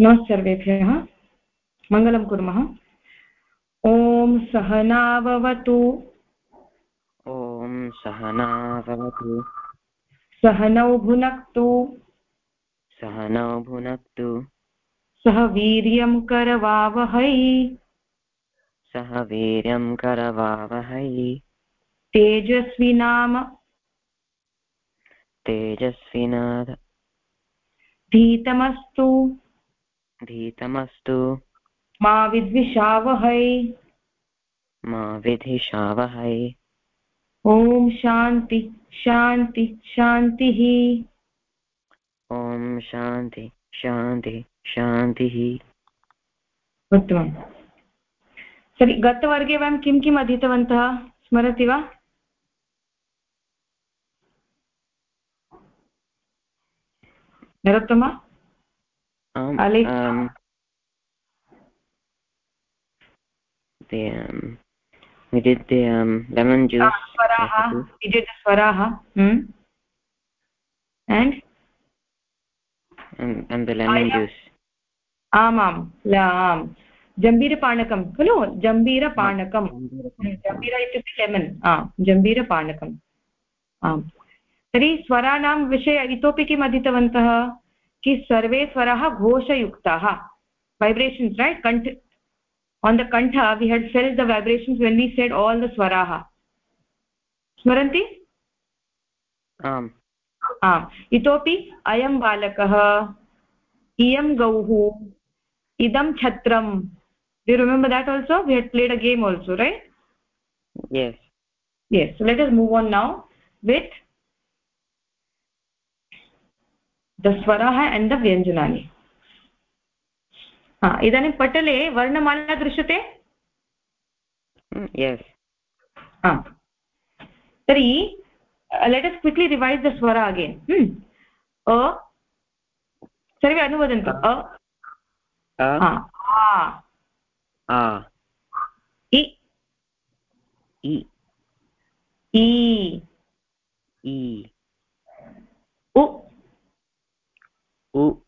नमः सर्वेभ्यः मङ्गलं कुर्मः। ॐ सहनाववतु। ॐ सहनावतु सहनौ भुनक्तु। सहनौ भुनक्तु। सह वीर्यं करवावहै। सह वीर्यं करवावहै। तेजस्विनाम तेजस्विनाथ धीतमस्तु। धीतमस्तु। मा विद्विषावहै। मा विधिषावहै ॐ शान्ति शान्ति शान्तिः। ॐ शान्ति शान्ति शान्तिः। उत्तमम्। तर्हि गतवर्गे वयं किं किम् अधीतवन्तः? स्मरति वा? Narottama? Ali? the um, we did the um, lemon juice. स्वराः we did the स्वराः hmm? and? And, and the lemon I juice. आमां आम् जम्बीरपानकं खलु जम्बीरपानकं जम्बीर इत्युक्ते लेमन् जम्बीरपानकम् आम् तर्हि स्वराणां विषये इतोपि किम् अधीतवन्तः कि सर्वे स्वरः घोषयुक्ताः. वैब्रेशन्स् रैट् कण्ठ आन् द कण्ठ we had sell the vibrations when we said all the स्वराः. स्मरन्ति? आम्. इतोपि अयं बालकः इयं गौः इदं छत्रं. You remember that also we had played a game also right yes yes let's move on now with ha idanim patale varnamala drishyate yes ha tari uh, let us quickly revise the swara again hmm a सर्वे अनुवदन्तु अ a आ a इ i ई e u.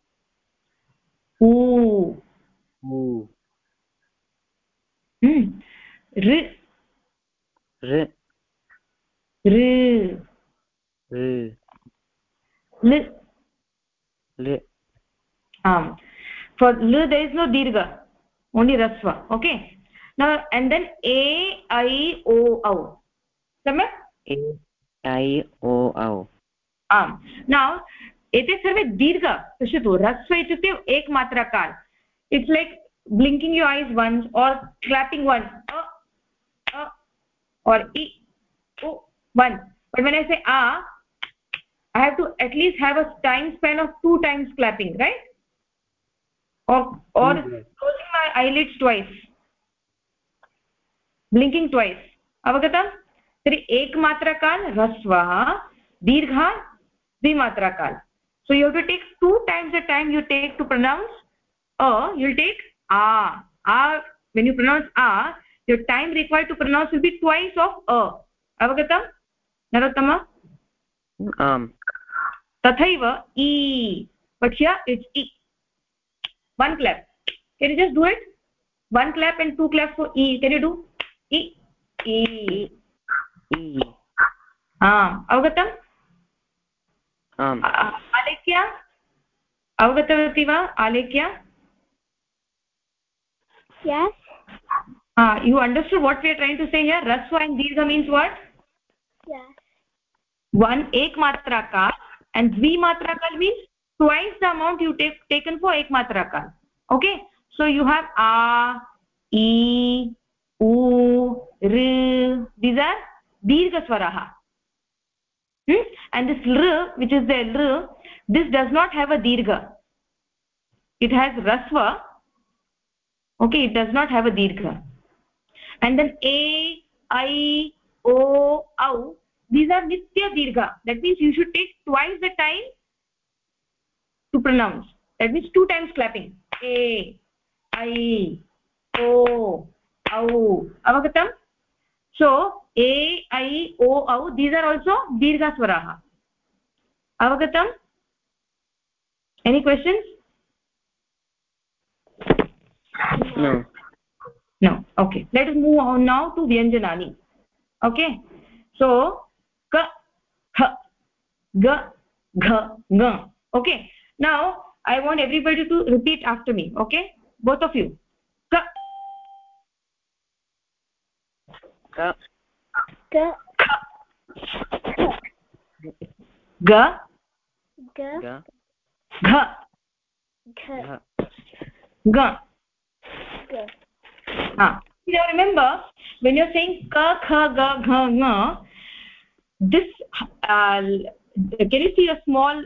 Um for l there is no dirgha. Only rasva. Okay? Now and then a i o au samak a i o au um now एते सर्वे दीर्घ पश्यतु ह्रस्व इत्युक्ते एकमात्राकार it's like blinking you eyes once or clapping once or इ one but when I say a I have to at least have a time span of two times clapping right or closing my eyelids twice blinking twice अवगतम् तर्हि एकमात्राकाल् ह्रस्वः दीर्घः द्विमात्राकाल् so you have to take two times the time you take to pronounce a you'll take a a when you pronounce a your time required to pronounce will be twice of a avagatam narottama आम् tathaiv e but here it's e one clap can you just do it one clap and two claps for e can you do e e e ah avagatam आम् आलेख्य? अवगतवती वा? आलेख्य? You understood what we trying to say here रस्व and दीर्घ means what one एक मात्रा काल् and द्विमात्रा काल् means twice the amount you take taken for एक मात्रा काल् ओके सो यु हेव् आ ई ऊ ऋ दीस् आर् दीर्घस्वरः hmm? and this r which is the r this does not have a dirgha. It has rasva. Okay it does not have a dirgha. And then a i o au these are nitya dirgha. That means you should take twice the time to pronounce. That means two times clapping. A i o au. Avagatam? So a i o au these are also dirgha swaraha avagatam any questions no no okay let us move on now to vyanjanani okay so ka kha ga gha ga okay now i want everybody to repeat after me okay both of you ka ka ka ga ga ga gha gha ga ga ah. Now remember when you're saying ka kha ga gha nga this uh, can you see a small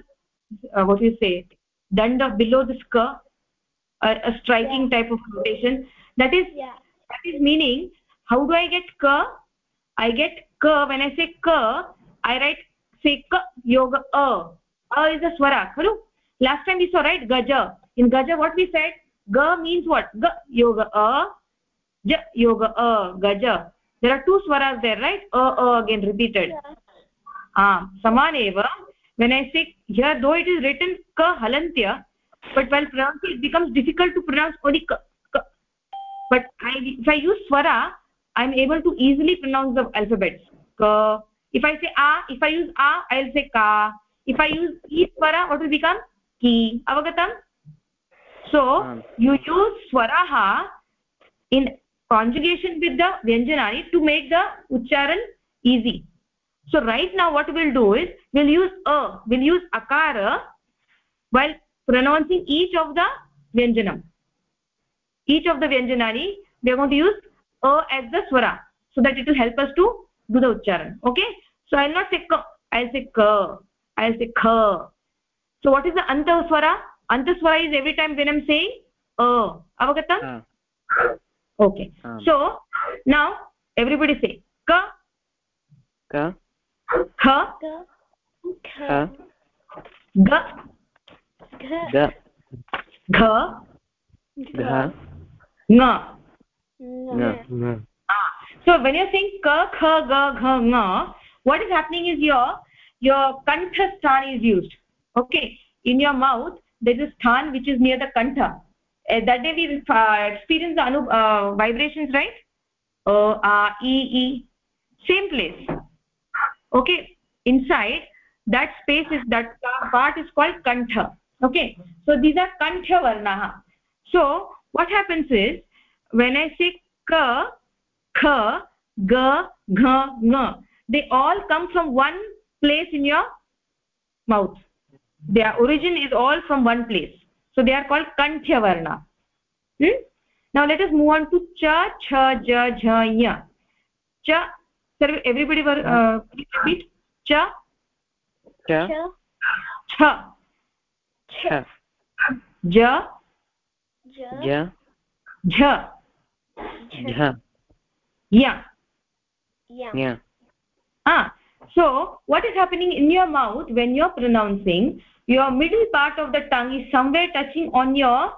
uh, what do you say danda below this ka a, a striking Yeah. type of notation that is yeah. that is meaning how do i get ka i get ka when i say ka i write say ka yoga a a is a swara hello last time we saw right gaja in gaja what we said ga means what ga yoga a ja yoga a gaja there are two swaras there right a a again repeated yeah ah saman eva when i say here though it is written ka halantya but while pronouncing it becomes difficult to pronounce only ka, ka. but I, if i use swara i'm able to easily pronounce the alphabets. Ka if i say a if i use a i'll say ka if i use e swara what will become? Ki avagatam? So Um. you use swaraha in conjugation with the vyanjanani to make the uchcharan easy. So right now what we'll do is we'll use a we'll use akara while pronouncing each of the vyanjanam. Each of the vyanjanani we are going to use a as the swara so that it will help us to do the uchcharan okay so i'll not say ka i'll say ka i'll say kha so what is the anta swara anta swara is every time when i'm saying a avagatam ah okay um. so now everybody say ka ka kha ga kha ga ga ga gha gha nga nga nga so when you're saying ka kha ga gha nga what is happening is your your kantha sthan is used. Okay in your mouth there is a sthan which is near the kantha. Uh, that day we uh, experience the anu uh, vibrations right? Uh, uh, e e. Same place. Okay inside that space is that part is called kantha. Okay so these are kantha varnaha. So what happens is when i say ka kha ga gha nga they all come from one place in your mouth. Their origin is all from one place. So they are called kanthya varna hmm? now let us move on to cha cha ja jha ya cha sir everybody were uh, please repeat. Cha cha cha cha cha ja ja ja jha jha ya ya ah so what is happening in your mouth when you're pronouncing? Your middle part of the tongue is somewhere touching on your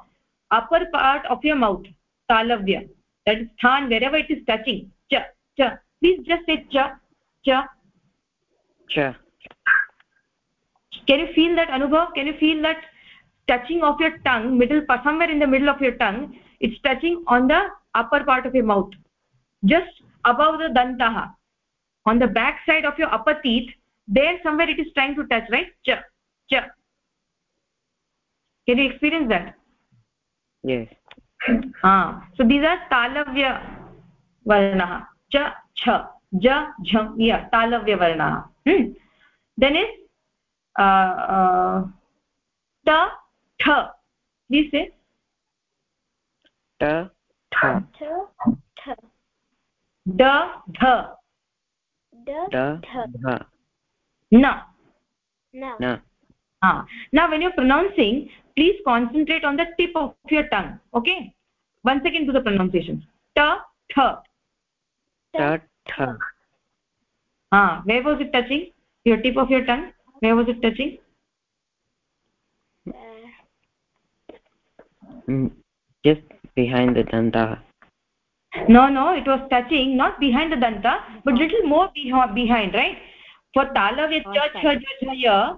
upper part of your mouth talavya. That is sthan wherever it is touching. Cha cha please just say cha cha cha can you feel that anubhav? Can you feel that touching of your tongue middle part somewhere in the middle of your tongue it's touching on the upper part of your mouth just above the dantaha on the back side of your upper teeth there somewhere it is trying to touch right cha cha can you experience that yes ah so these are talavya varnah cha cha ja jha ya talavya varnah hmm. then is uh, uh, ta tha please say ta tha tha da dha da da tha na na na ah now when you're pronouncing please concentrate on the tip of your tongue okay? Once again do the pronunciation. Ta tha ta tha ah where was it touching? Your tip of your tongue? Where was it touching? Uh, Mm, just behind the danta no no it was touching not behind the danta but oh. little more behind behind right? For talavya oh, cha cha ja ja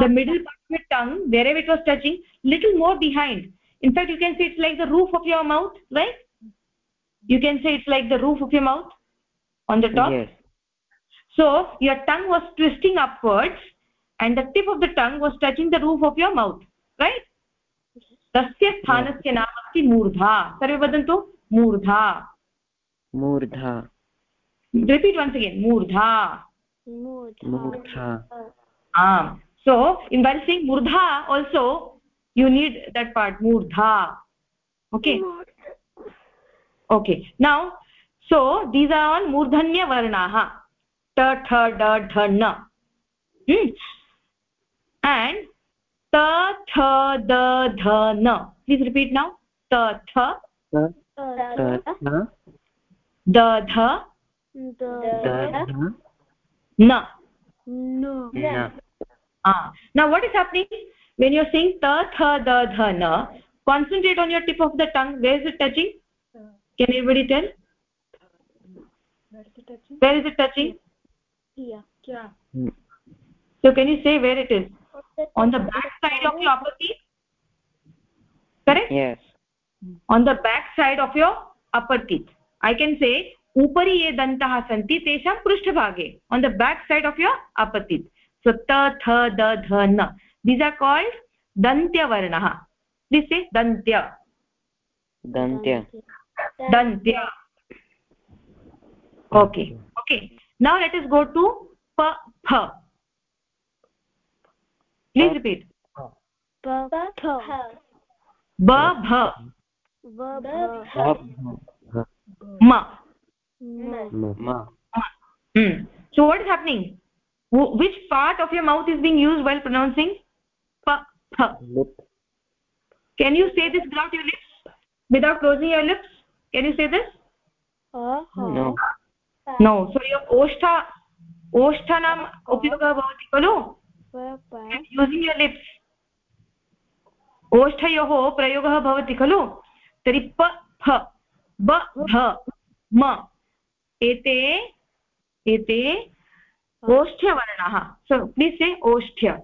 the middle part of your tongue wherever it was touching little more behind. In fact you can say it's like the roof of your mouth right? You can say it's like the roof of your mouth on the top. Yes. So your tongue was twisting upwards and the tip of the tongue was touching the roof of your mouth right तस्य स्थानस्य नाम अस्ति मूर्धा। सर्वे वदन्तु मूर्धा। मूर्धा। Repeat once again मूर्धा। मूर्धा। आम्। सो इन् वेल् सिङ्ग् मूर्धा also you need that part मूर्धा। Okay okay now so these are on मूर्धन्यवर्णाः ट ठ ड ढ न। hmm? And ta tha da dha na please repeat now. ta tha da dha na न. ah now what is happening? When you're saying ta tha da dha na concentrate on your tip of the tongue. Where is it touching? Can anybody tell? Where is it touching? Where is it touching? Yeah. Yeah so can you say where it is on the back side of your upper teeth correct yes on the back side of your upper teeth i can say उपरि ये दन्तः सन्ति तेषां पृष्ठभागे on the back side of your upper teeth so ta tha da dha na these are called dantya varnah please say dantya दन्त्य dantya okay okay now let us go to pa pha please repeat ba bha ma म hmm. so what is happening Wh- which part of your mouth is being used while pronouncing pa pha lip can you say this without your lips without closing your lips can you say this no no so your oshtha ओष्ठानाम् उपयोगः भवति खलु using your ओष्ठयोः प्रयोगः भवति खलु तर्हि प फ ब ह म एते एते ओष्ठ्यवर्णाः सो प्लीस् से ओष्ठ्य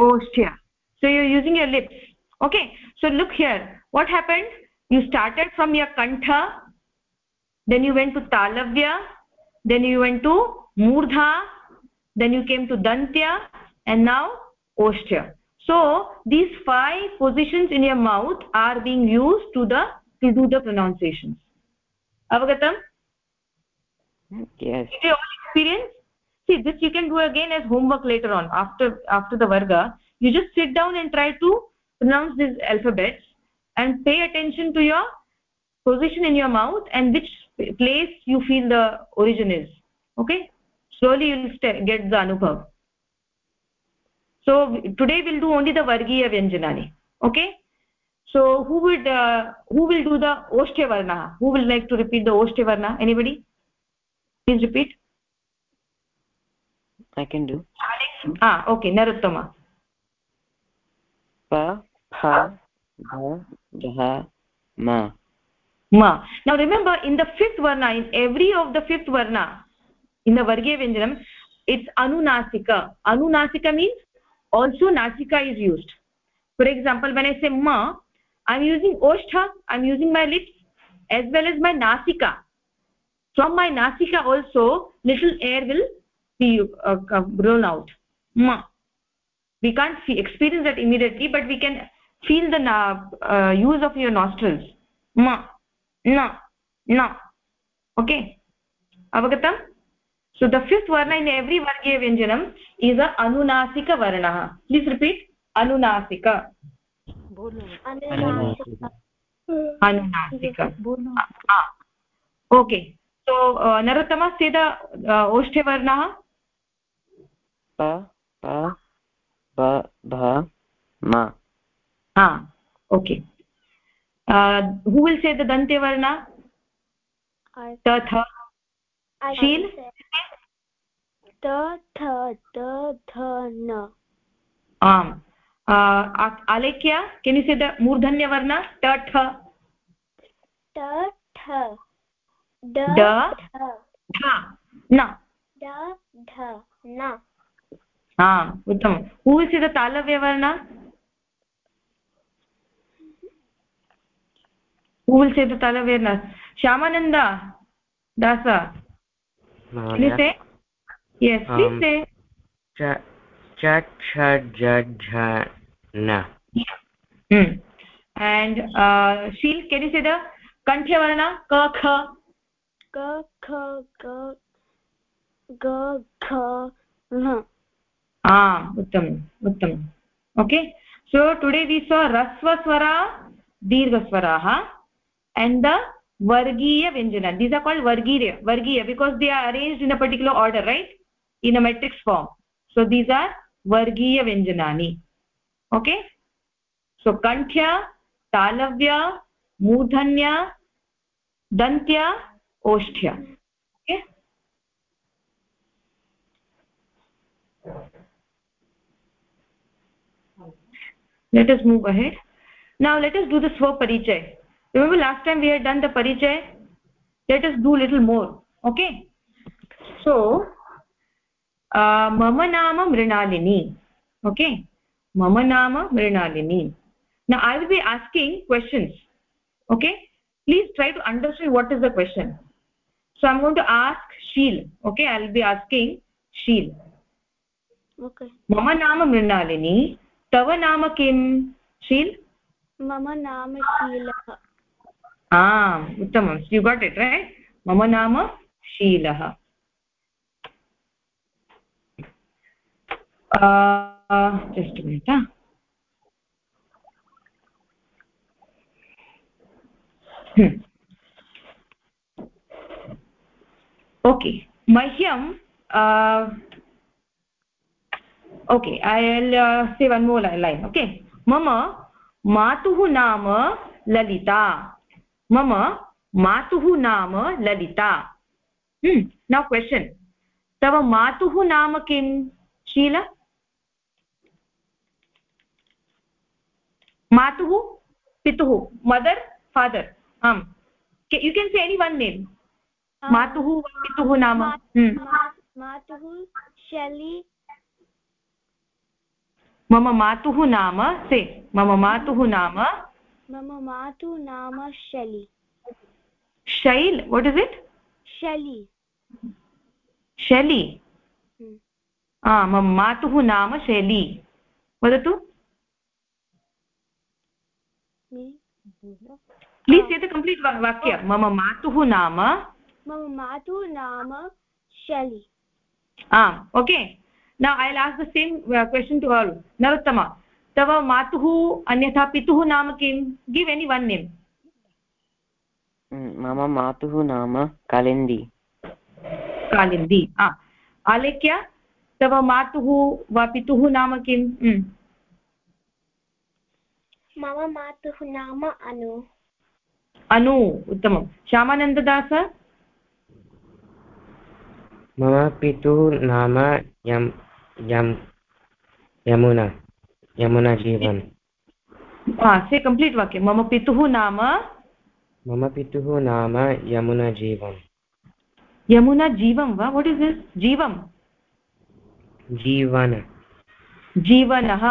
ओष्ठ्य so you using your lips okay so look here what happened you started from your कण्ठ then you went to तालव्य then you went to murdha then you came to dantya and now oshtya so these five positions in your mouth are being used to the to do the pronunciations. Avagatam? Yes. Did you all experience? See this you can do again as homework later on after after the varga. You just sit down and try to pronounce these alphabets and pay attention to your position in your mouth and which place you feel the origin is. Okay slowly you will get the anubhav so today we'll do only the vargiya vyanjanani okay so who would uh, who will do the oshtya varna who will like to repeat the oshtya varna anybody please repeat i can do ah okay naruttama pa pha dha dha ma ma now remember in the fifth varna in every of the fifth varna in the vargiya vyanjanam it's anunasika anunasika means also nasika is used for example when i say ma i'm using oshtha i'm using my lips as well as my nasika from my nasika also little air will be uh, blown out ma we can't see, experience that immediately but we can feel the uh, use of your nostrils ma na na okay avagatam so the fifth varna in every vargiya vyanjanam is a anunasika varna please repeat anunasika anunasika ah okay so uh, narottama say the uh, oshthe varna pa pa ba bha ma ah okay uh, who will say the dante varna ta tha शील त थ त थ न। आम्। आलेख्य केन् यु से the मूर्धन्यवर्ण ट ठ। न। ड ध न। आम् उत्तमं हू इस् द तालव्यवर्ण? dasa can you say yes please um, say cha cha cha ja ja na hmm. and uh sheel can you say the kanthya varna ka kha ka kha ga ga kha na ah uttam uttam okay so today we saw rasva swara dirgha swaraah and the vargiya vyanjana these are called vargiya vargiya because they are arranged in a particular order right in a matrix form so these are vargiya vyanjanani okay so kanthya talavya मूर्धन्य दन्त्य ओष्ठ्य okay let us move ahead now let us do the swa parichay remember last time we had done the parichay let us do little more okay so मम नाम Mrinalini okay? मम नाम मृणालिनी. ना I will be asking questions okay? Please try to understand what is the question so I going to ask Sheel okay I will be asking Sheel मम नाम मृणालिनी तव नाम किं शील् मम नाम आम् उत्तमं यु गाट् इट् रैट् मम नाम शीलः. जस्ट् मिनिट् ओके मह्यं okay I'll say one line okay मम मातुः नाम ललिता मम मातुः नाम ललिता नौ क्वशन् तव मातुः नाम किं शील मातुः पितुः मदर् फादर् आम्। You can say any one name मातुः पितुः नाम। मातुः शली। मम मातुः नाम से। मम मातुः नाम मम मातुः नाम शली। शैल्। What is it Shali. शली। मम मातुः नाम शैली। वदतु। प्लीस् एतत् कम्प्लीट् वाक्य मम मातुः नाम मम मातुः नाम शली आम् okay now i'll ask the same uh, question to all. Narottama तव मातुः अन्यथा पितुः नाम किं गिव् एनि वन् नेम् मम मातुः नाम कालिन्दी कालिन्दी आलेख्य तव मातुः वा पितुः नाम किम् मम मातुः नाम अनु। अनु उत्तमं श्यामानन्ददास? मम पितुः नाम यम् यम् यमुना यमुना जीवन्। से कम्प्लीट् वाक्यं। मम पितुः नाम? मम पितुः नाम यमुना जीवन्। यमुना जीवं वा? वट् इस् दिस् जीवं जीवन। जीवनः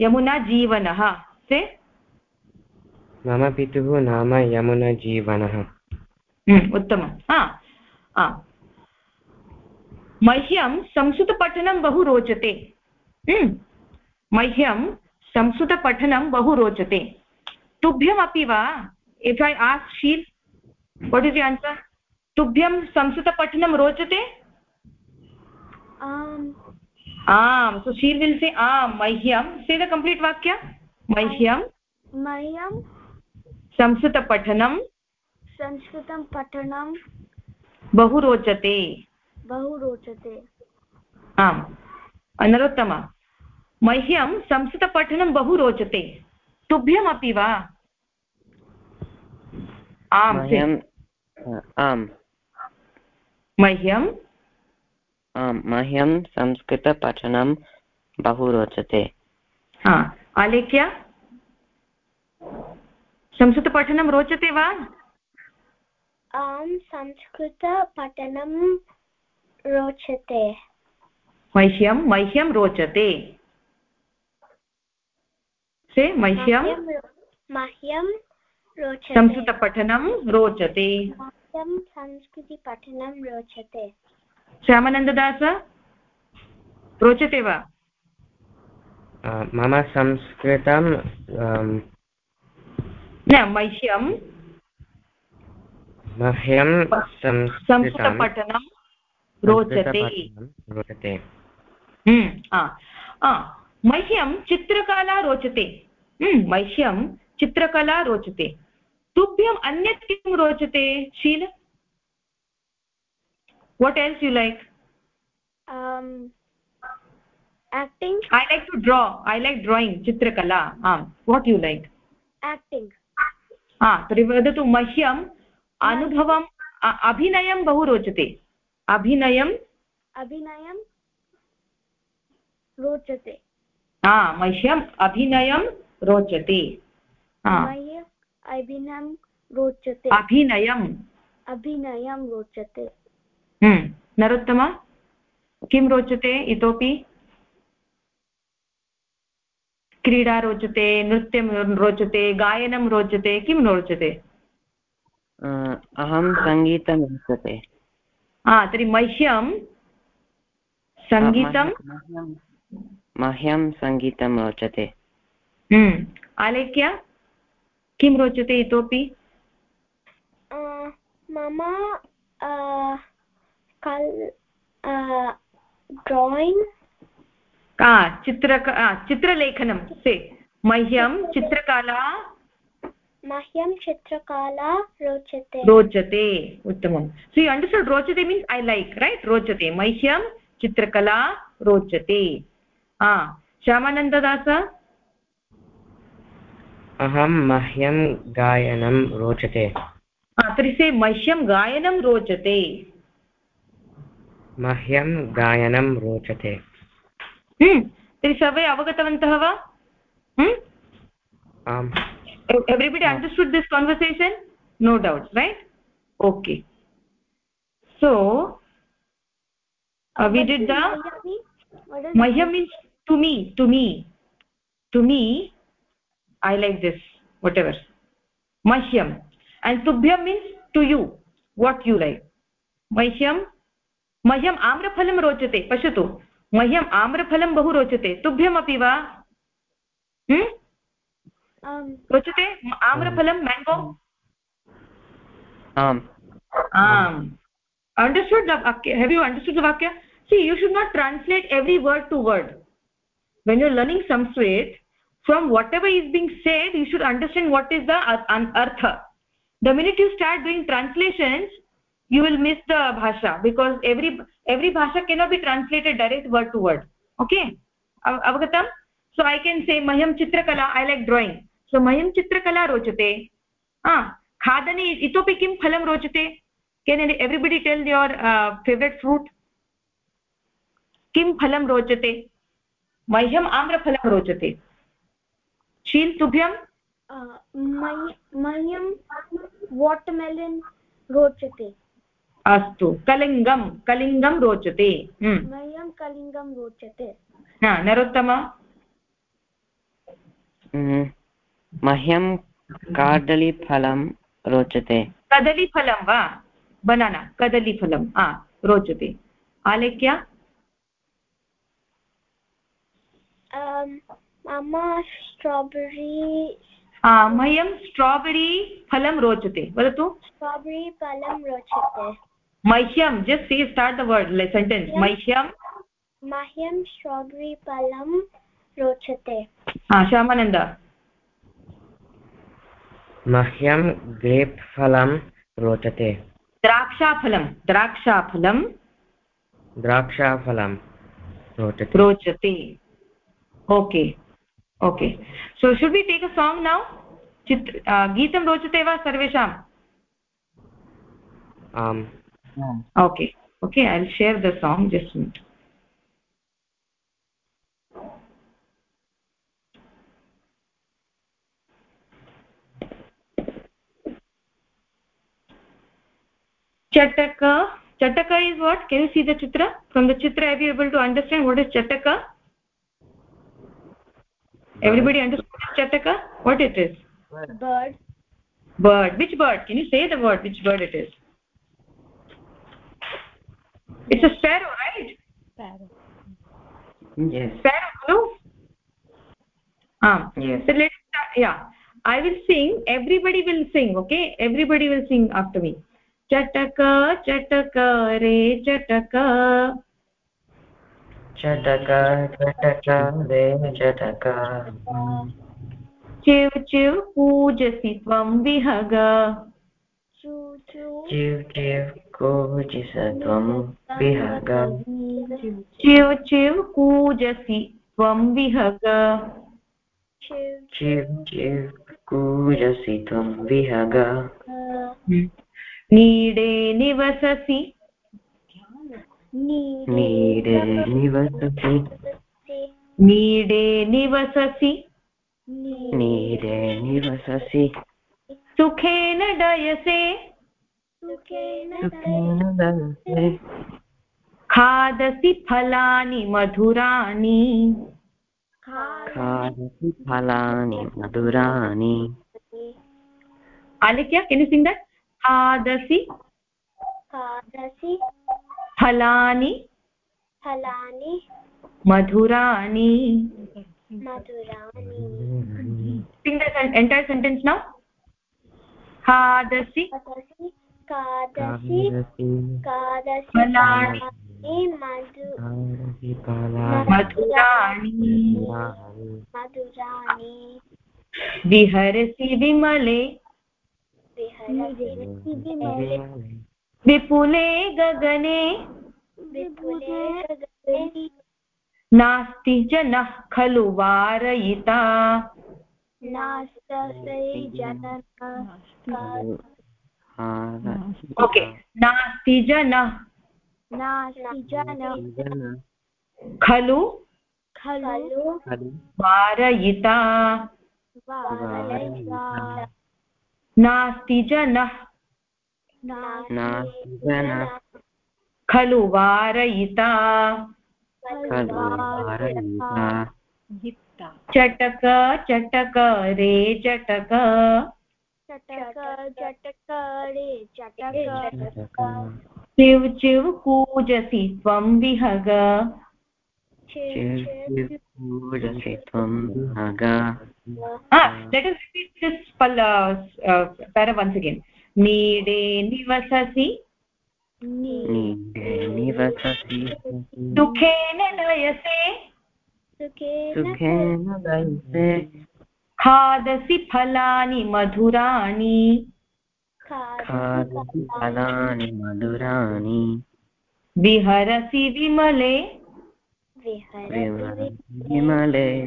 यमुना जीवनः। से? मम पितुः नाम यमुना जीवनः। हम्म, उत्तमं। मह्यं संस्कृतपठनं बहु रोचते। हम्म, मह्यं संस्कृतपठनं बहु रोचते। तुभ्यमपि वा? If I ask Sheel what is answer तुभ्यं संस्कृतपठनं रोचते? आम्। सो शील् विल् से आम् मह्यं। से द कम्प्लीट् वाक्य। मह्यं मह्यं संस्कृतपठनं। संस्कृतं पठनं बहु रोचते बहु रोचते आम्। नरोत्तमा मह्यं संस्कृतपठनं बहु रोचते तुभ्यमपि वा? आम्। आम्। मह्यम्। आम् मह्यं संस्कृतपठनं बहु रोचते हा। आलेख्य संस्कृतपठनं रोचते वा? आं संस्कृतपठनं रोचते। मह्यं मह्यं रोचते। से मह्यं? मह्यं रोचते। संस्कृतपठनं रोचते। मह्यं संस्कृतिपठनं रोचते। श्यामानन्ददास रोचते वा? मम संस्कृतं न मह्यं। मह्यं संस्कृतपठनं रोचते। रोचते। हम्म, आ, आ, मह्यं चित्रकला रोचते। हम्म, मह्यं चित्रकला रोचते। तुभ्यम् अन्यत् किं रोचते शील? What else you like? Um acting? I like to draw. I like drawing. Chitrakala um what you like? Acting. हा तर्हि वदतु मह्यम् अनुभवम् अ- अभिनयं बहु रोचते अभिनयम् अभिनयं रोचते हा मह्यम् अभिनयं रोचते अभिनयं रोचते अभिनयम् अभिनयं रोचते नरोत्तम किं रोचते इतोपि क्रीडा रोचते नृत्यं रोचते गायनं रोचते किं रोचते? अहं सङ्गीतं रोचते। हा तर्हि मह्यं सङ्गीतं? मह्यं सङ्गीतं रोचते। हम्म, आलेख्य किं रोचते इतोपि? मम ड्रायिङ्ग् चित्रक चित्रलेखनं से। मह्यं चित्रकला मह्यं चित्रकला रोचते। रोचते उत्तमं सो यु अण्डर्स्टुण्ड् रोचते मीन्स् ऐ लैक् रैट् रोचते। मह्यं चित्रकला रोचते। हा श्यामानन्ददास? अहं मह्यं गायनं रोचते। तर्हि से मह्यं गायनं रोचते। मह्यं गायनं रोचते। तर्हि सर्वे अवगतवन्तः वा? Everybody understood this conversation no doubt right okay so we did the मह्यम् means to me to me to me I like this whatever मह्यम् अण्ड् तुभ्यं means to you what you like मह्यं मह्यम् आम्रफलं रोचते पश्यतु मह्यम् आम्रफलं बहु रोचते। तुभ्यमपि वा? रोचते? आम्रफलं mango? Understood have you understood the वाक्य? See you should not translate every word to word when you learning Sanskrit from whatever is being said you should understand what is there the minute you start doing translations you will miss the bhasha because every every bhasha cannot be translated direct word to word okay avagatam so i can say mahyam chitrakala i like drawing so mahyam chitrakala rochate ah खादने इतोपि किं फलं रोचते can everybody tell your favourite fruit किं फलं रोचते मह्यम् आम्रफलं रोचते शील् तुभ्यं मह्यं वाटर्मेलन् रोचते अस्तु। कलिङ्गं कलिङ्गं रोचते। हम्म। मह्यं कलिङ्गं रोचते। हा, नरोत्तम? हम्म, मह्यं कादलीफलं रोचते। कदलीफलं वा? बनाना कदलीफलं हा रोचते। आलेख्य? मम स्ट्राबेरी हा, मह्यं स्ट्राबेरी फलं रोचते। वदतु। स्ट्राबेरी फलं रोचते। मह्यं just see start the word sentence मह्यं मह्यं स्ट्राबेरी फलं रोचते हा श्यामानन्द मह्यं ग्रेप् फलं रोचते द्राक्षाफलं द्राक्षाफलं द्राक्षाफलं रोचते रोचते okay okay so should be take a song now चित्र गीतं रोचते वा सर्वेषाम् आम् okay. Okay i'll share the song just a minute. Chataka. Chataka is what? Can you see the chitra? From the chitra are you able to understand what is chataka? Everybody understands chataka? What it is? Bird. Bird. Which bird? Can you say the word which bird it is? it's a sparrow right sparrow yes sparrow no ah yes so let's start yeah i will sing everybody will sing okay everybody will sing after me chataka chataka re chataka chataka chataka re chataka चिव चिव पूजसि त्वं विहग chu chu चिव चिव causes त्वं विहग। चिव चिव कूजसि त्वं विहग। chiv चिव चिव कूजसि त्वं विहग। नीडे निवससि। नीडे निवससि। नीडे निवससि। नीडे निवससि। सुखेन डयसे। खादसि फलानि मधुराणि। खादसि फलानि मधुराणि। Alekhya can you sing that खादसि खादसि फलानि फलानि मधुराणि। मधुराणि। Sing the sen- entire sentence खादसि खादसि फलानि मधुराणि विहरसि विमले विपुले गगने विपुले गगने। नास्ति जनः खलु वारयिता जनः ओके नास्ति जनः नास्ति खलु खलु वारयिता वारयिता नास्ति जनः खलु वारयिता चटक चटक रे चटक चटक चटक चटक। चिव चिव कूजसि त्वं विहग। पूजसि त्वं विहग। let us repeat this pal uh, para once again. नीडे निवससि। निवससि। सुखेन नयसे। सुखेन खादसि फलानि मधुराणि। खादसि फलानि मधुराणि। विहरसि विमले। विमले।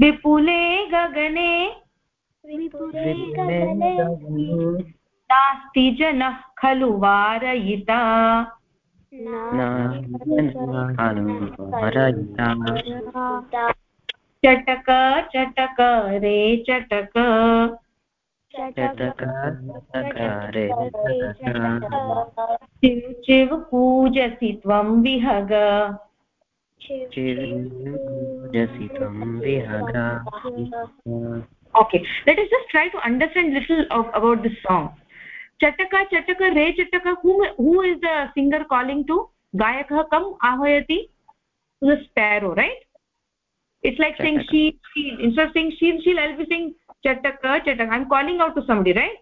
विपुले गगने। विपुले गगने। नास्ति जनः खलु वारयिता। चटक चटक रे चटक चटक रे चिव चिव पूजसि त्वं विहग चिरजसि त्वं विहग okay let us just try to understand little of, about this song chataka chataka re chataka who who is the singer calling to gayakah kam ahayati the sparrow right it's like saying she she instead of saying she she i'll be saying chataka chataka i'm calling out to somebody right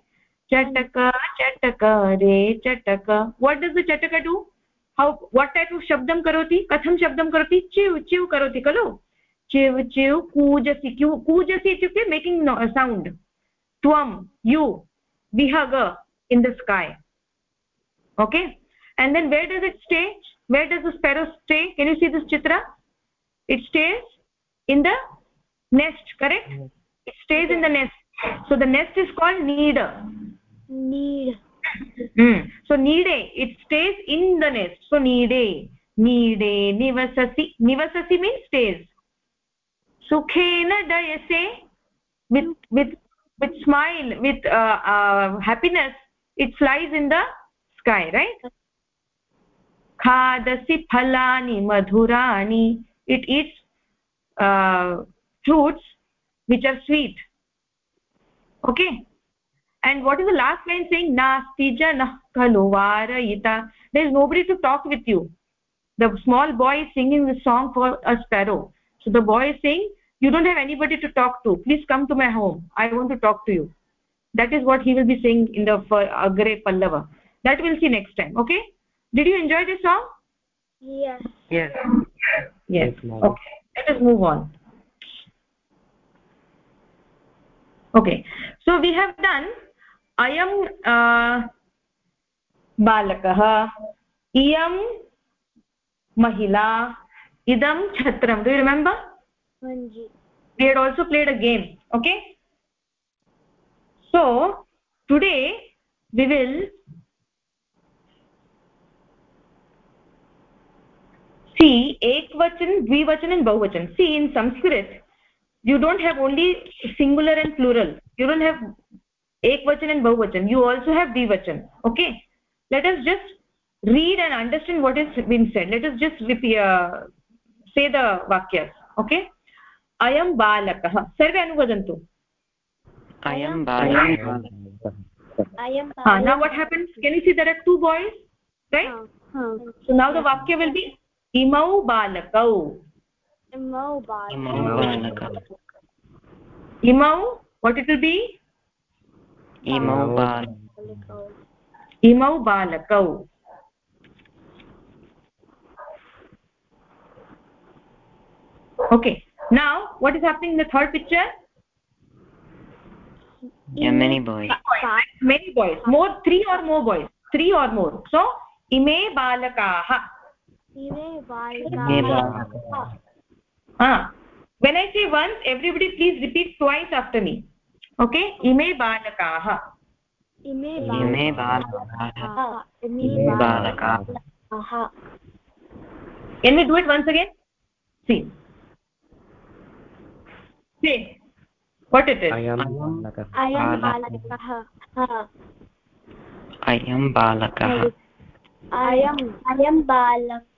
chataka chataka re chataka what does the chataka do how what type of shabdam karoti katham shabdam karoti chiv chiv karoti खलु चिव चिव कूजसि Q कूजसि इत्युक्ते making sound त्वं you विहग in the sky okay and then where does it stay where does the sparrow stay can you see this chitra it stays in the nest correct it stays in the nest so the nest is called need need mm. so nide it stays in the nest so nide nide nivasasi nivasasi means stays sukhena dayase with with with smile with uh, uh, happiness it flies in the sky right khadasi phalani madhurani it eats uh, fruits which are sweet. Okay? And what is the last line saying? Nasti janah khalu varayita. There is nobody to talk with you. The small boy is singing the song for a sparrow. So the boy is saying you don't have anybody to talk to. Please come to my home. I want to talk to you. That is what he will be saying in the agre pallava. That we'll see next time. Okay? Did you enjoy this song? Yes. Yes. Yes. Okay let us move on okay so we have done ayam uh, balakah iyam mahila idam chhatram do you remember manji we had also played a game okay so today we will see ekvachan dvivachan and bahuvachan see in sanskrit you don't have only singular and plural. You don't have ekvachan and bahuvachan you also have dvivachan okay? Let us just read and understand what is been said. Let us just repeat, uh, say the vakyas. Okay? Ayam balakah. Sarve anuvadantu ayam balakah. Ayam ha now what happens? Can you see there are two boys? Right? So now the vakya will be imau balakau imau balakah imau what it will be? imau balakah imau balakau okay now what is happening in the third picture? Yeah many boys. Many boys. More three or more boys. Three or more. So ime balakaah when i say once everybody please repeat twice after me. Okay? Ime balakaah. Ime ime balakaah. Ime balakaah. Can we do it once again? See. See. What it is? I am balakah i am balakah i am balakah i am i am balakah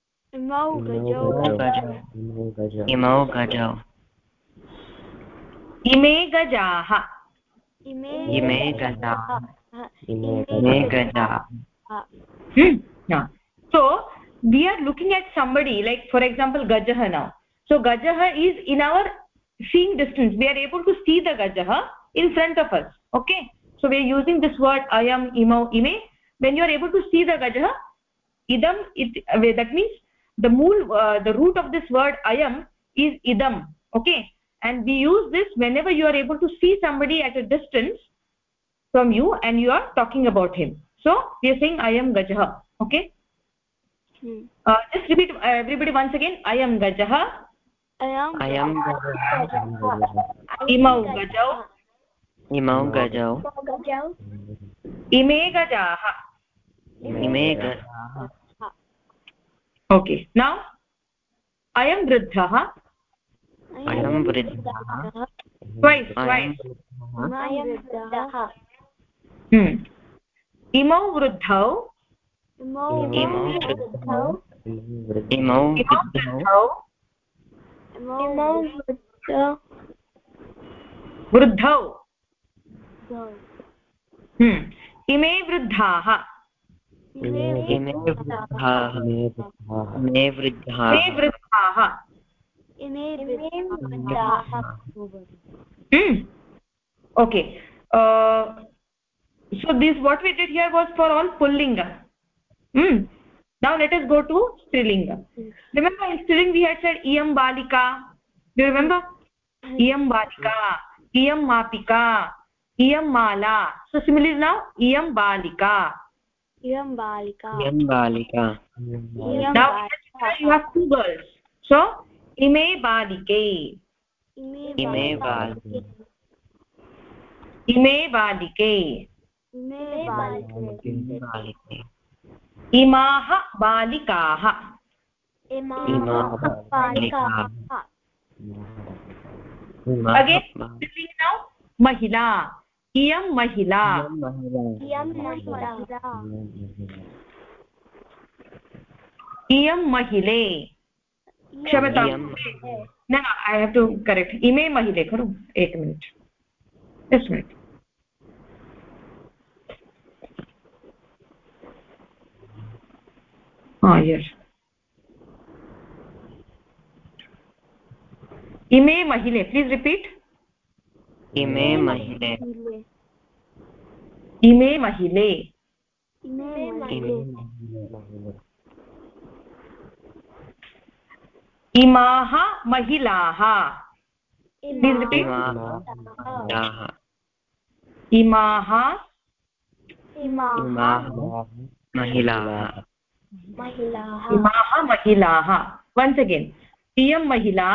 so we are looking at somebody like for example गज now so गज is in our seeing distance we are able to see the गज in front of us okay so we are using this word I am इमे when you are able to see the गजः इदम् इति that means the mool uh, the root of this word ayam is idam okay? And we use this whenever you are able to see somebody at a distance from you and you are talking about him. So we are saying ayam gajah okay? Uh, just repeat uh, everybody once again ayam gajah ayam ayam imau gajau. Imau gajau. Gajau. Ime gajaah ime gajah okay now अयं वृद्धः अयं वृद्धः इमौ वृद्धौ वृद्धौ इमे वृद्धाः इमे वृद्धाः hmm. okay uh, so this what we did here was for all pullinga hmm. now let us go to strilinga remember in striling we had said iyam balika do you remember iyam balika iyam mapika iyam mala so similarly now iyam balika इयं बालिका इयं बालिका now you have two girls so ime balike इमे बालिके ime balike इमे बालिके बालिके इमाः बालिकाः इमाः इयं महिला? iyam mahile क्षम्यतां। न ऐ हेव् टु करेक्ट् इमे महिले खलु? एक मिनिट्। Just minute. यस् इमे महिले प्लीस् रिपीट् इमे महिले इमे महिले इमे महिले इमाः महिलाः इमाः महिलाः वन्स् अगेन् इयं महिला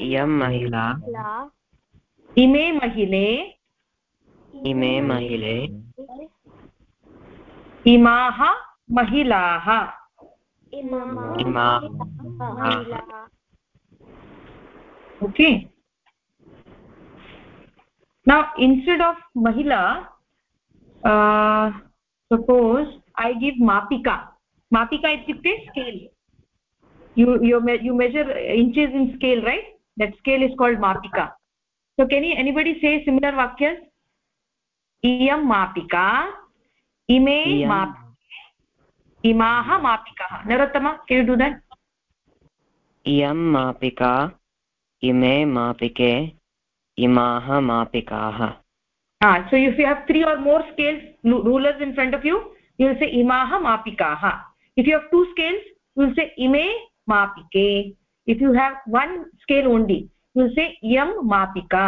इयं महिला इमे महिले इमे महिले। इमाः महिलाः। ओके। ना इंस्टेड ऑफ़ महिला सपोज़ ऐ गिव मापिका। मापिका इत्युक्ते scale you you measure inches in scale right that scale is called मापिका। So can you anybody say similar vakyas iyam mapika ime map imaah mapikaah narottama can you do that इयं मापिका इमे मापिके इमाः मापिकाः ah so if you have three or more scales rulers in front of you you will say imaah mapikaah if you have two scales you will say ime mapike if you have one scale only you will say iyam mapika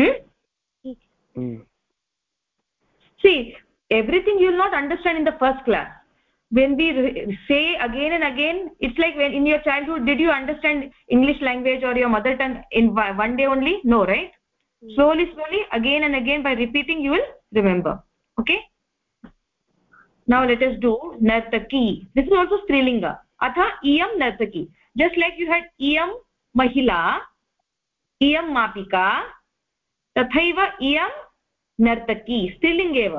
hmm Hmm. see everything you will not understand in the first class when we say again and again it's like when in your childhood did you understand english language or your mother tongue in one day only no right mm. slowly slowly again and again by repeating you will remember okay now let us do nartaki this is also strilinga atha iyam nartaki just like you had iyam महिला इयं मापिका तथैव इयं नर्तकी स्त्रीलिङ्ग् एव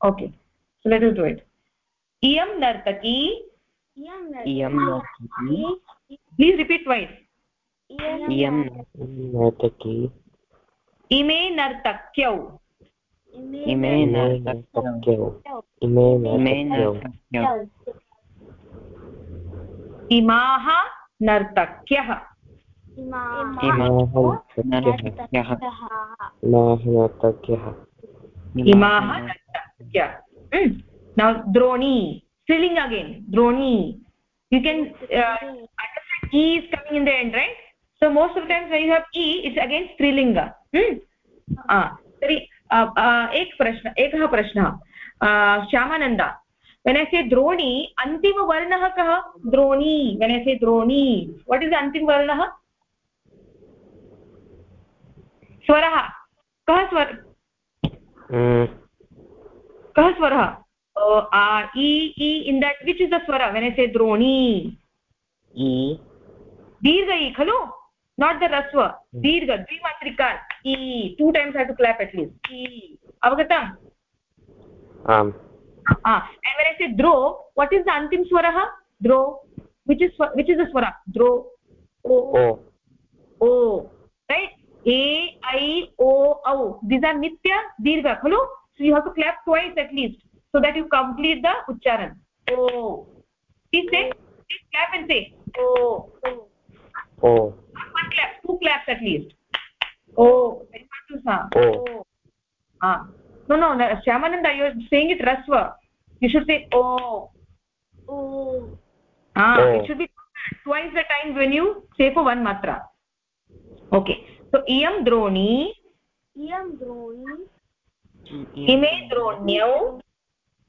okay do it इयं नर्तकी प्लीस् रिपीट् वैट् इमे नर्तक्यौ। इमे इमे नर्तक्यौ। इमाः नौ द्रोणी। सिलिङ्ग् अगेन द्रोणी। You can E is coming the end right so most of times I have E is again स्त्रीलिङ्ग तर्हि एकः प्रश्नः एकः प्रश्नः श्यामानन्दा when i say droni अन्तिमवर्णः कः? द्रोणी when i say द्रोणी। What is अन्तिमवर्णः स्वरः। कः स्वर कः स्वरः? इ in that which is the स्वर when i say droni ई। दीर्घ इ खलु? नाट् द रस्व। दीर्घ द्विमात्रिका इ two times have to clap at least इ अवगतम्? आम्। And when i say dro what is the antim swarah dro which is which is the swara dro o O o right a i o au these are nitya dirgha khalo so you have to clap twice at least so that you complete the ucharan o please say please clap and say o O one clap two claps at least o very much to sa O ah no no no shyamananda you are saying it rasva you should say o ah Oh. it should be twice the time when you say for one matra okay so iyam droni इयं द्रोणी इमे द्रोण्यौ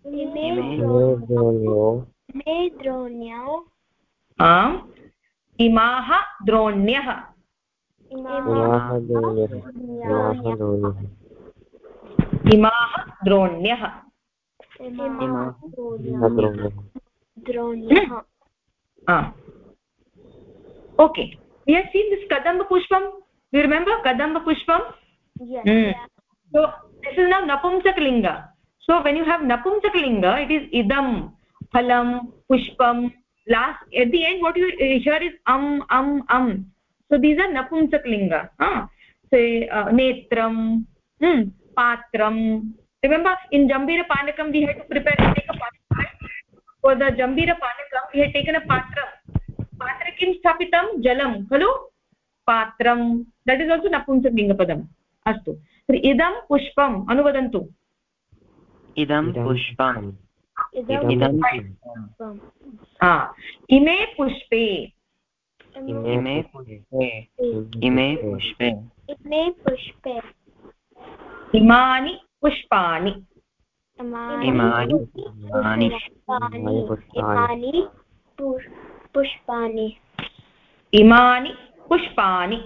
इमे इमे द्रोण्यो मे द्रोण्यौ आम् इमाः द्रोण्यः इमाः द्रोण्यः ओके सीन् दिस् कदम्बपुष्पं यु रिमेम्बर् कदम्बपुष्पं सो दिस् इस् नौ नपुंसकलिङ्ग सो वेन् यु हेव् नपुंसकलिङ्ग इट् इस् इदं फलं पुष्पं last at the end what you hear is अम् अम् अम् सो दीस् आर् नपुंसकलिङ्ग नेत्रं पात्रं remember in jambira panakam we had to prepare take a patra right? for the jambira panakam we had taken a patra patre किं स्थापितं जलं खलु पात्रं दट् इस् आल्सो नपुंसकलिङ्गपदम् अस्तु तर्हि इदं पुष्पम् अनुवदन्तु इदं पुष्पम् इदम् इदं पुष्पम् हा इमे पुष्पे इमे पुष्पे इमे पुष्पे इमे पुष्पे इमानि पुष्पाणि। इमानि पुष्पाणि इमानि पुष्पाणि।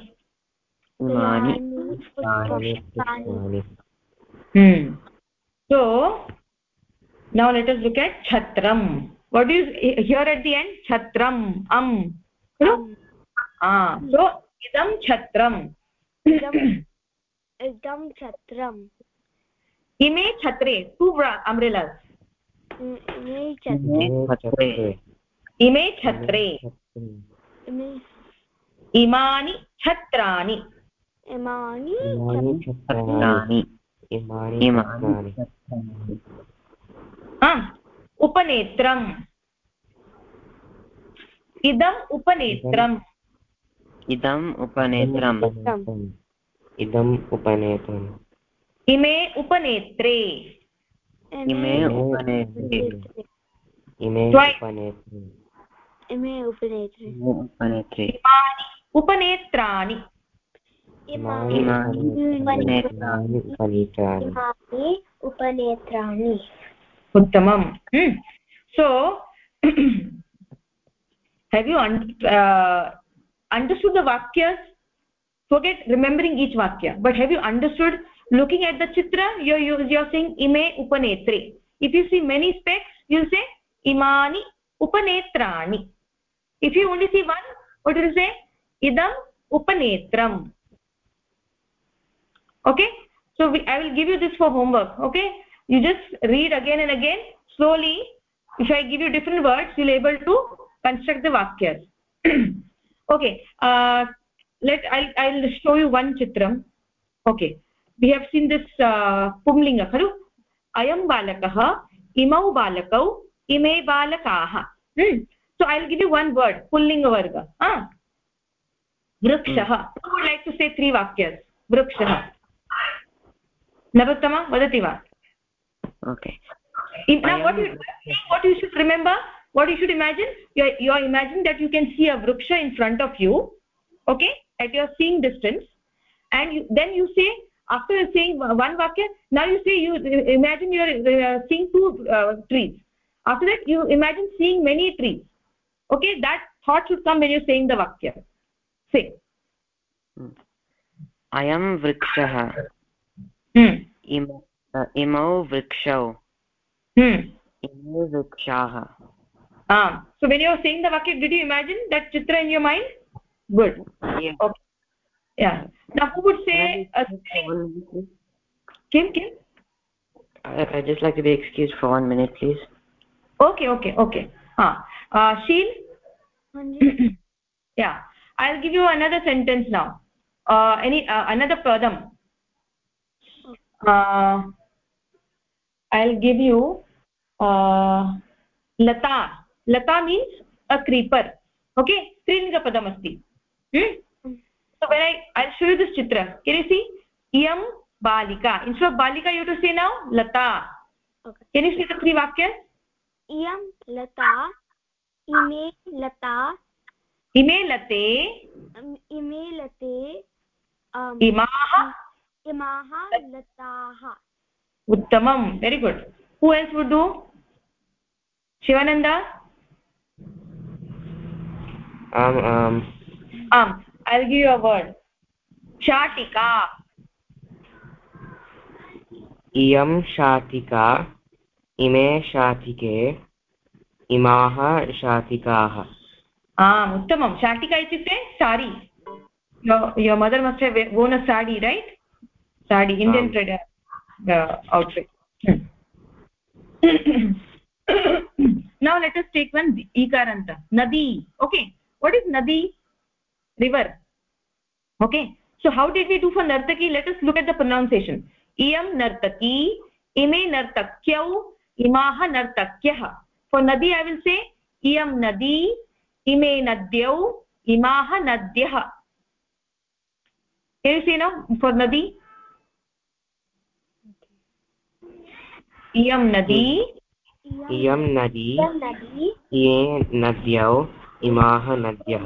So now let's look at छत्रम् what is here at the end छत्रम् um so इदं छत्रम् इदं छत्रम् इमे छत्रे two umbrellas इमे इमे छत्रे। छत्रे इमे छत्रे। इमे इमानि छत्राणि। उपनेत्रम्। इदम् उपनेत्रम्। इदम् उपनेत्रम्। इदम् उपनेत्रम्। इमे उपनेत्रे। इमे उपनेत्रे। उपनेत्रे। उपनेत्राणि। उपनेत्राणि। उत्तमं so have you understood the वाक्य फोगेट् रिमेम्बरिङ्ग् ईच् वाक्य but have you understood looking at the chitra you're you're, you're saying ime upanetre if you see many specks you'll say imani upanetrani. If you only see one what will you say? Idam upanetram. Okay? So we, i will give you this for homework okay? You just read again and again. Slowly if i give you different words you'll able to construct the vakyas. Okay uh, let i'll i'll show you one chitram. Okay we have seen this uh, pumlinga khalu ayam balakah imau balakau ime balakaah hmm. so i'll give you one word pullinga varga ah vrukshah who would like to say three vakyas vrukshah Narottam वदति वा okay In- now what you what you should remember what you should imagine you are, you are imagining that you can see a vriksha in front of you okay at your seeing distance and you, then you say after saying one vakya now you say you uh, imagine you are uh, seeing two uh, trees after that you imagine seeing many trees okay that thought should come when you're saying the vakya say अयं वृक्षः hmm इम इमौ वृक्षौ hmm इमे वृक्षाः ah so when you are saying the vakya did you imagine that chitra in your mind good Yeah. okay yeah. Now who would say a kim kim? I, I'd just like to be excused for one minute, please. okay okay okay. Ha uh sheel yeah. I'll give you another sentence now. Uh any uh, another padam uh i'll give you uh lata. Lata means a creeper. Okay? Strilinga padam asti hmm? So when i i'll show you this chitra can you see iyam balika instead of balika you have to say now lata Okay. can you see the three vakyas इयं लता इमे लता ime late इमे लते अम्, इमाः इमाः लताः uttamam very good who else would do shivananda um um um i'll give you a word shatika इयं शाटिका इमे शाटिके इमाः शाटिकाः आम् उत्तमं शाटिका इत्युक्ते सारी your mother must have worn a sari right sari indian um. uh, outfit now let us take one ikaranta nadi okay what is nadi river okay so how did we do for nartaki let us look at the pronunciation iyam nartaki ime nartakyau imah nartakyah for nadi i will say iyam nadi ime nadyau imah nadyah can you see now for nadi iyam nadi इयं नदी ये नद्यौ इमाः नद्यः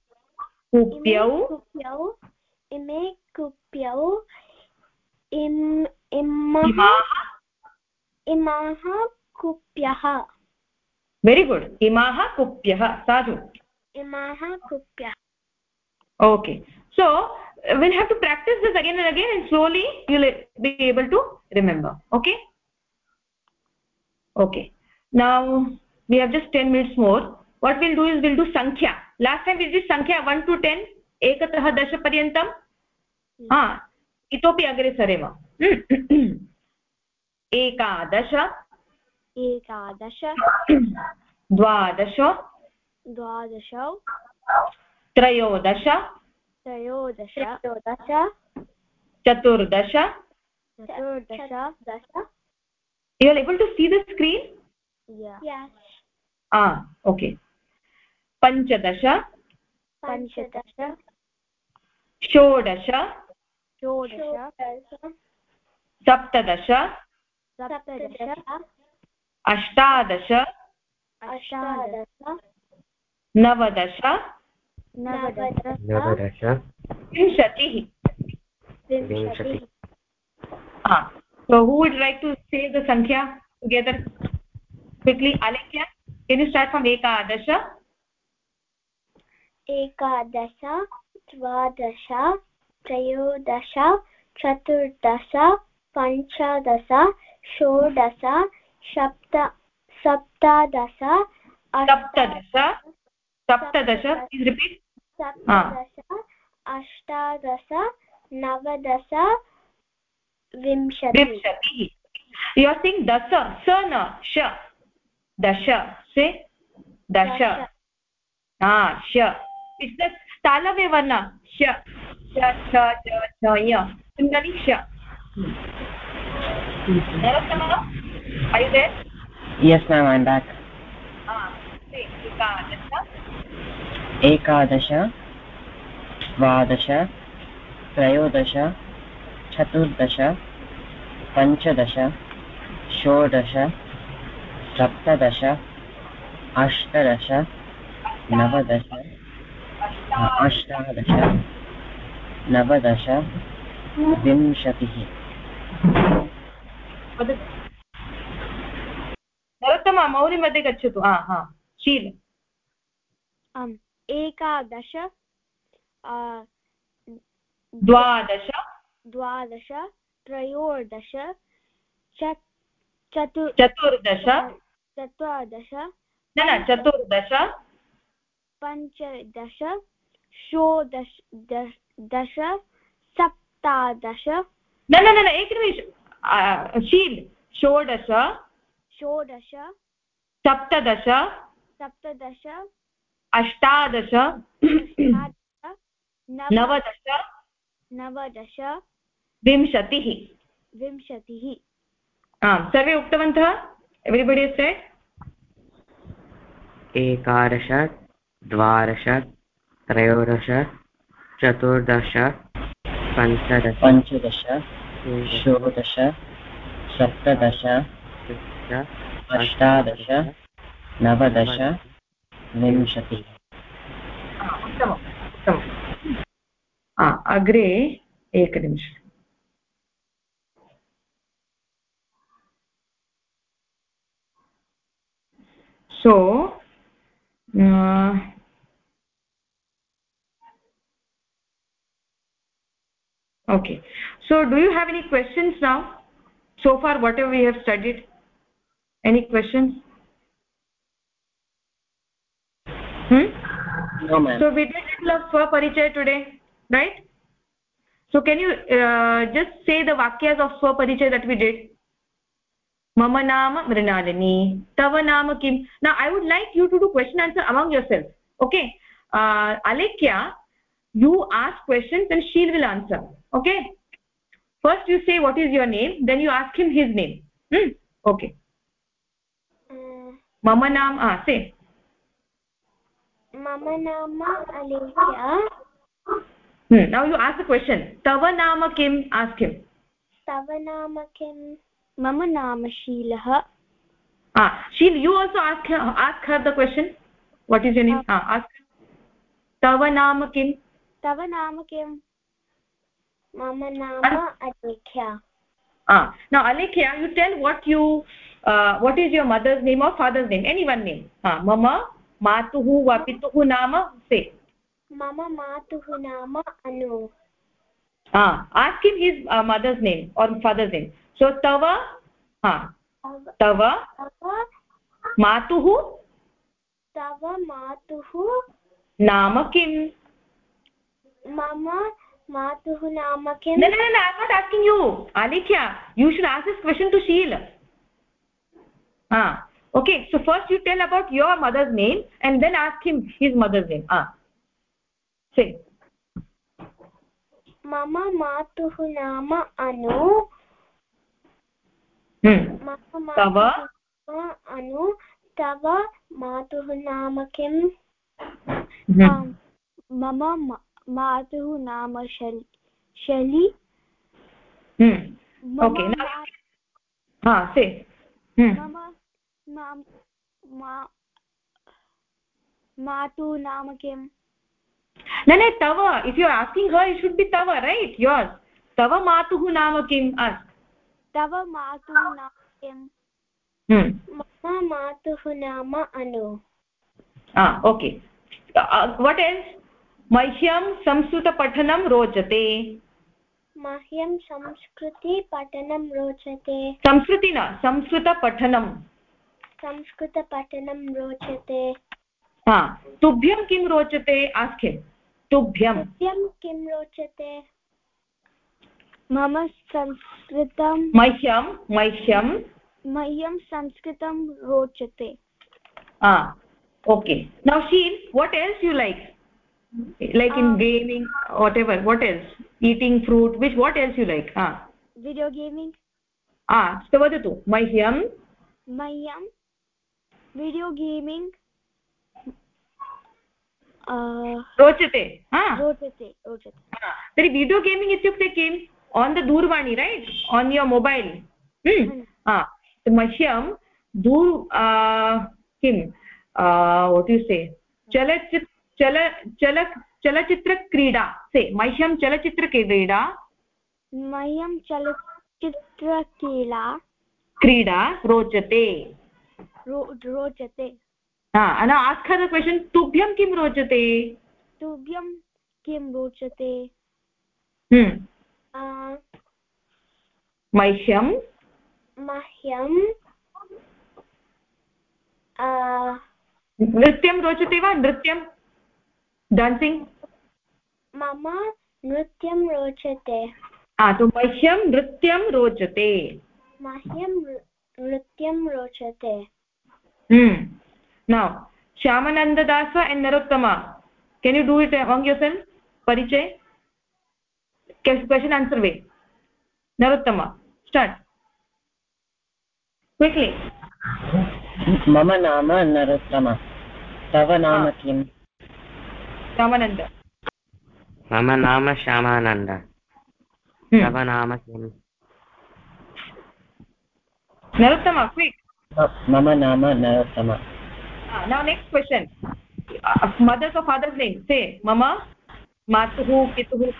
कुप्यौ कुप्यौ इमे कुप्यौ इम् इमाः कुप्यः very good इमाः कुप्यः साधु इमाः कुप्यः okay so will have to practice this again and again and slowly you be able to remember okay okay now we have just ten minutes more what will do is will do सङ्ख्या last time visit संख्या one to ten एकतः दशपर्यन्तं। हा इतोपि अग्रे सरेम। एकादश। एकादश। द्वादश। द्वादश। त्रयोदश। त्रयोदश। चतुर्दश। चतुर्दश। दश you are able to see the screen okay पञ्चदश। पञ्चदश। षोडश। षोडश। सप्तदश। सप्तदश। अष्टादश। नवदश। नवदश। विंशतिः। विंशतिः। So who would like to save the sankhya together quickly Alekhya can start from एकादश एकादश द्वादश त्रयोदश चतुर्दश पञ्चदश षोडश सप्त सप्तदश सप्तदश सप्तदश सप्तदश अष्टादश नवदश विंशतिः। विंशतिः। You are saying dasa sa na sha dasha say dasha ah sha it's the एकादश द्वादश त्रयोदश चतुर्दश पञ्चदश षोडश सप्तदश अष्टदश नवदश अष्टादश नवदश विंशतिः। नरोत्तमा मौर्यमध्ये गच्छतु। हा हा शील। आम् एकादश द्वादश। द्वादश त्रयोदश च चतुर् चतुर्दश। न चतुर्दश। पञ्चदश षोडश दश दश सप्तादश। न न न न एकनिमिष शील। षोडश। षोडश। सप्तदश। सप्तदश। अष्टादश। अष्टादश। नव नवदश। नवदश। विंशतिः। विंशतिः। आम् सर्वे उक्तवन्तः? एव्रिबडि सेट् एकादश द्वादश त्रयोदश चतुर्दश पञ्चदश पञ्चदश षोडश सप्तदश अष्टादश नवदश विंशतिः। उत्तमम् उत्तमम्। अग्रे एकनिमिषम्। So uh, okay. So do you have any questions now? So far whatever we have studied. Any questions? Hmm? No ma'am. So we did little of swaparichay today right? So can you uh, just say the vakyas of swaparichay that we did? Mama nama mrinalini tava kim. Now i would like you to do question answer among yourself okay? Uh, alekya you ask questions and she will answer. Okay first you say what is your name then you ask him his name hmm? okay मम नाम ah say मम नाम अलेख्या hmm. now you ask the question तव नाम किम् ask him तव नाम किम् मम नाम शीलः ah sheil you also ask her, ask her the question what is your name ah ask तव नाम किम् तव नाम किम् मम नाम अलेख्या ah now alekhya you tell what you uh, what is your mother's name or father's name any one name ah mama matuh va pituh naam say मम मातुः नाम अनु ah ask him his uh, mother's name or father's name so tava ha tava तव matuh तव मातुः naam kim मम मातुः नाम किं no no no, no i'm not asking you alekhya you should ask this question to sheil ah okay so first you tell about your mother's name and then ask him his mother's name ah say मम मातुः नाम अनु hmm मम तव? मातुः नाम अनु तव मातुः नाम किम् hmm. आम्, मम मा- मातुः नाम शल शली hmm ha say hmm मम नाम मातुः नाम किम् no tava if you are asking her it should be tava right yours tava matuh naam kim ask तव मातुः नाम किम् hmm मम मातुः नाम अनु ah uh, what else मह्यं संस्कृतपठनं रोचते। मह्यं संस्कृति पठनं रोचते। संस्कृति न संस्कृतपठनं। संस्कृतपठनं रोचते। हा तुभ्यं किं रोचते? आस्के। तुभ्यं। नृत्यं किं रोचते? मम संस्कृतं मह्यं मह्यं। मह्यं संस्कृतं रोचते। okay now sheil what else you like? Like in Um, gaming whatever what else? Eating fruit which what else you like? Ah. Video gaming ah so वदतु मह्यं मह्यं विडियो गेमिङ्ग् रोचते रोचते रोचते तर्हि वीडियो गेमिङ्ग् इत्युक्ते किम् आन् द दूरवाणी रैट् आन् योर् मोबैल् मह्यं दूर किं वट् यु से चलचित् चल चल चलचित्रक्रीडा से मह्यं चलचित्रक्रीडा? मह्यं चलच्चित्रक्रीडा क्रीडा रोचते। रो रोचते। हा अन आस्क द क्वशन् तुभ्यं किं रोचते? तुभ्यं किं रोचते? हम्म, मह्यं? मह्यं नृत्यं रोचते वा नृत्यं? डान्सिङ्ग् मम नृत्यं रोचते। हा तु मह्यं नृत्यं रोचते। मह्यं नृत्यं रोचते। Now Shyamanandadas and Narottama can you do it among yourself parichay question answer way Narottama start quickly. मम नाम नरोत्तम। तव नाम किम्? श्यामानन्द मम नाम श्यामानन्द। तव नाम किम्? मम से मम मातुः पितुः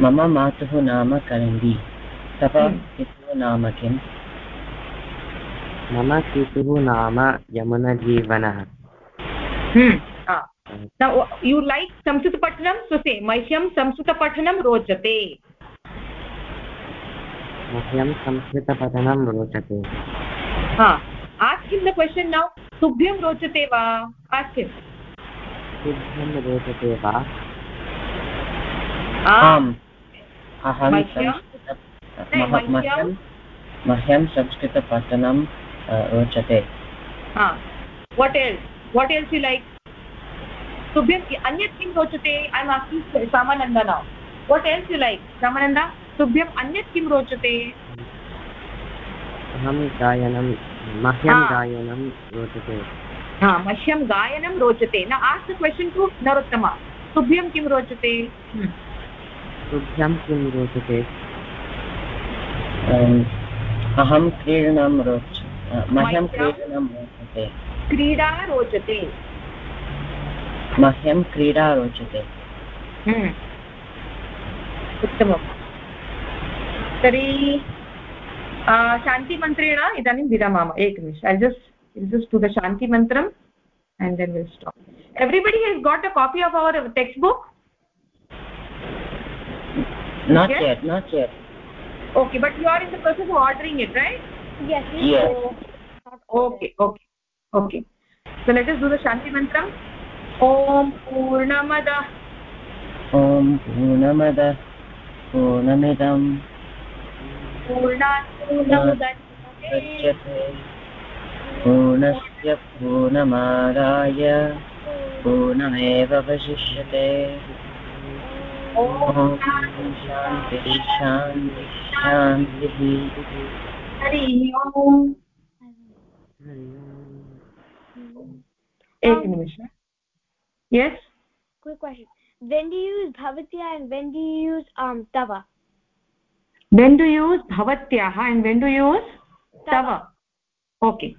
मम मातुः नाम करन्दी। तव पितुः नाम किम्? मम पितुः नाम यमुनजीवनः। Now you like samskrit pattanam so say mahyam samskrit pattanam rochate मह्यं संस्कृतपठनं रोचते ha ask him the question now tubhyam rochate va ask him रोचते वा ah आम् अहं मह्यं? मह्यं? मह्यं मह्यं संस्कृतपठनं रोचते ha what else what else you तुभ्यं अन्यत् किं रोचते I'm asking Ramanandan what else you like Ramananda तुभ्यम् अन्यत् किं रोचते मह्यं गायनं रोचते न आस्तु क्वशन् टु नरोत्तम तुभ्यं किं रोचते तुभ्यं किं रोचते अहं क्रीडनं रोच मह्यं क्रीडनं रोचते क्रीडा रोचते मह्यं क्रीडा रोचते। उत्तमं तर्हि शान्तिमन्त्रेण इदानीं विरमाम। एकनिमिष I just just to the शान्तिमन्त्रम् and then will stop everybody has got a copy of our text book okay but you are in the process of ordering it right okay okay okay so let us do the शान्तिमन्त्रम् ॐ पूर्णमदः। पूर्णमिदं। पूर्णात् पूर्णमुदच्यते गच्छते पूर्णस्य पूर्णमादाय। पूर्णमेवशिष्यते ॐ शान्तिः शान्तिः शान्तिः। हरिः ओम्। एकनिमिष yes? Quick question. When do you use bhavatya and when do you use um tava? When do you use bhavatyah and when do you use tava. Okay.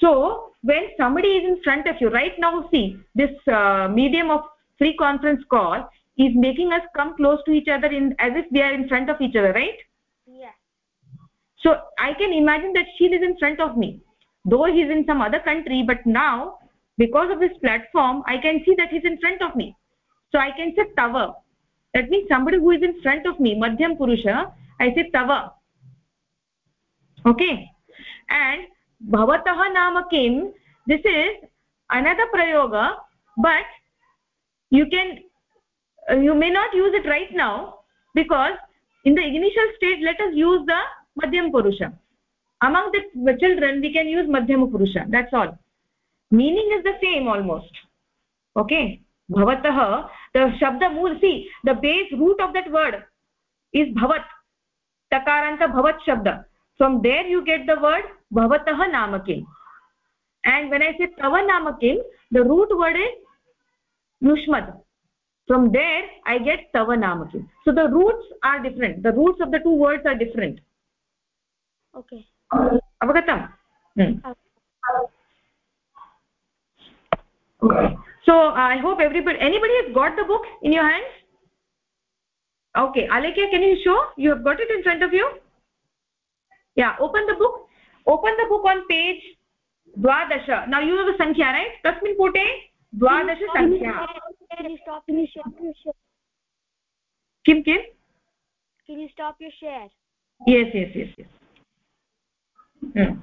So when somebody is in front of you right now see this uh, medium of free conference call is making us come close to each other in as if we are in front of each other right? Yes so i can imagine that she is in front of me though he is in some other country but now because of this platform i can see that he is in front of me. So i can say tava. That means somebody who is in front of me madhyam purusha i say tava. Okay? And bhavatah nama kim this is another prayoga but you can uh, you may not use it right now because in the initial stage let us use the madhyam purusha. Among the children we can use madhyam purusha. That's all meaning is the same almost okay bhavatah the shabda mool see the base root of that word is bhavat takaranta bhavat shabda from there you get the word bhavatah namakim and when i say tava namakim the root word is yushmad from there i get tava namakim so the roots are different the roots of the two words are different okay avagatam hmm. Okay. okay so i hope everybody anybody has got the book in your hands? Okay alekya can you show? You have got it in front of you? Yeah open the book. Open the book on page dwadasha. Now you know the sankhya right? Tasmin pute dwadasha sankhya can you stop can you share kim kim? Can you stop your share? Yes yes yes yes. Hmm.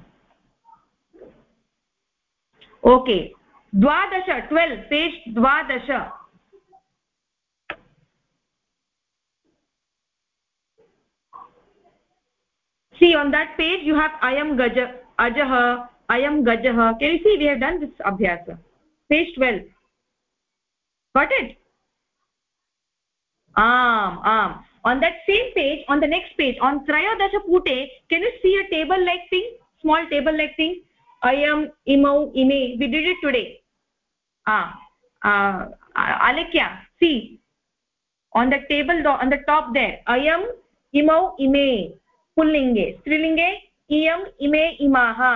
okay द्वादश twelve page द्वादश। See on that page you have अयं गज अजः अयं गजः can see we have done this अभ्यास page twelve what it um um on that same page on the next page on त्रयोदशपुटे can see a table like thing small table like thing ime we did it today ah uh, alekya see on the table on the top there i am imau ime pullinge strilinge iyam ime imaha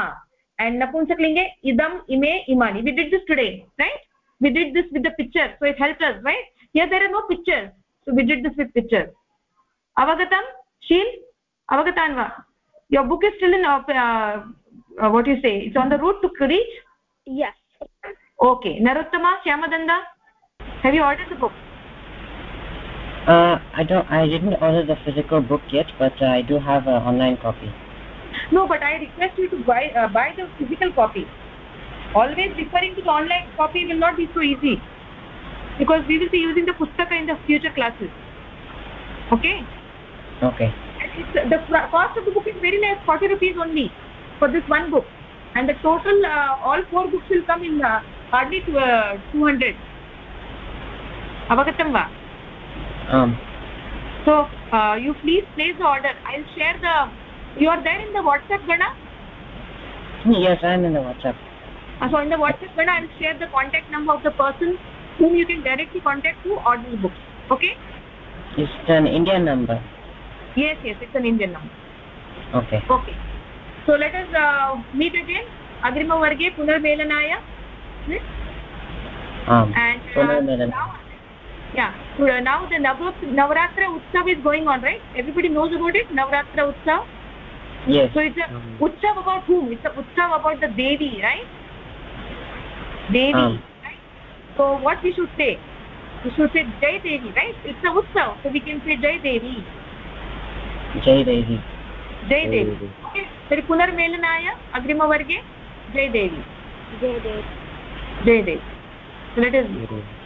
and napumsaklinge idam ime imani we did this today right we did this with the picture so it helped us right here there are no pictures so we did this with pictures avagatam sheel avagatan va your book is still in uh, uh, what you say? It's on the route to reach yes. Okay. Narottama shyamadanda have you ordered the book? Uh, i don't i didn't order the physical book yet but uh, i do have an online copy. No but i request you to buy uh, buy the physical copy. Always referring to the online copy will not be so easy because we will be using the pustaka in the future classes. Okay? Okay. The cost of the book is very less 40 rupees only for this one book. And the total uh, all four books will come in uh, hardly to, uh, 200 avagatam va? Um. So uh, you please place the order. I'll share the you are there in the whatsapp gana? Yes i'm in the whatsapp. Uh, so in the whatsapp gana i'll share the contact number of the person whom you can directly contact to order the books. Okay? It's an indian number. Yes yes it's an indian number. Okay. Okay so let let meet again अग्रिम वर्गे पुनर्मेलनाय Navratra utsav is going on right everybody knows about it Navratra utsav so it's a utsav about whom it's a utsav about the devi right devi so what you should say you should से jai devi right it's a utsav so we can say jai devi jai devi jai देवी। तर्हि पुनर्मेलनाय अग्रिमवर्गे। जय देवी। जय देवी। जय देवी। Let us